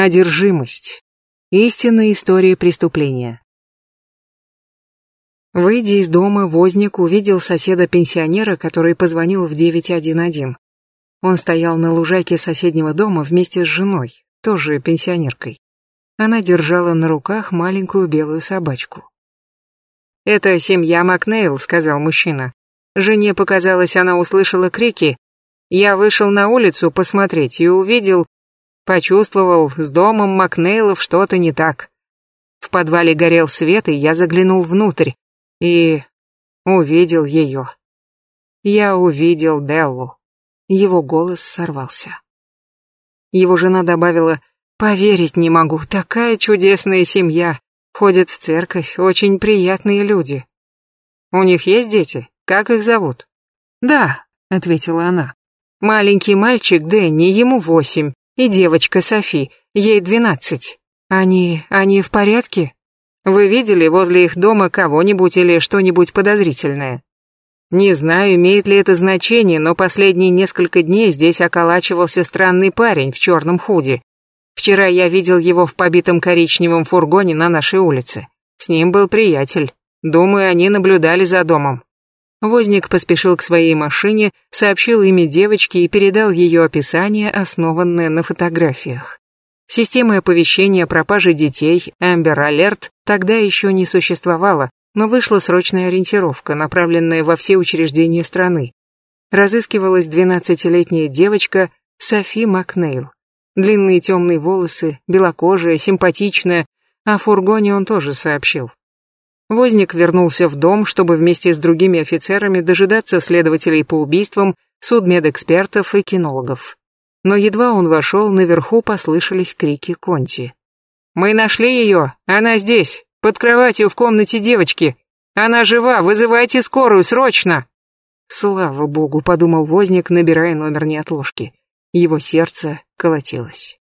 Одержимость. Истинная история преступления. Выйдя из дома, Возник увидел соседа-пенсионера, который позвонил в 911. Он стоял на лужайке соседнего дома вместе с женой, тоже пенсионеркой. Она держала на руках маленькую белую собачку. «Это семья Макнейл», — сказал мужчина. Жене показалось, она услышала крики. «Я вышел на улицу посмотреть и увидел...» Почувствовал, с домом Макнейлов что-то не так. В подвале горел свет, и я заглянул внутрь. И увидел ее. Я увидел Деллу. Его голос сорвался. Его жена добавила, «Поверить не могу, такая чудесная семья. Ходят в церковь, очень приятные люди». «У них есть дети? Как их зовут?» «Да», — ответила она. «Маленький мальчик Дэнни, ему восемь и девочка Софи, ей двенадцать. Они... они в порядке? Вы видели возле их дома кого-нибудь или что-нибудь подозрительное? Не знаю, имеет ли это значение, но последние несколько дней здесь околачивался странный парень в черном худи. Вчера я видел его в побитом коричневом фургоне на нашей улице. С ним был приятель. Думаю, они наблюдали за домом. Возник поспешил к своей машине, сообщил имя девочки и передал ее описание, основанное на фотографиях. Системы оповещения о пропаже детей, Amber Alert, тогда еще не существовало, но вышла срочная ориентировка, направленная во все учреждения страны. Разыскивалась 12-летняя девочка Софи Макнейл. Длинные темные волосы, белокожая, симпатичная, о фургоне он тоже сообщил. Возник вернулся в дом, чтобы вместе с другими офицерами дожидаться следователей по убийствам, судмедэкспертов и кинологов. Но едва он вошел, наверху послышались крики Конти. «Мы нашли ее! Она здесь! Под кроватью в комнате девочки! Она жива! Вызывайте скорую, срочно!» «Слава богу!» — подумал Возник, набирая номер неотложки. Его сердце колотилось.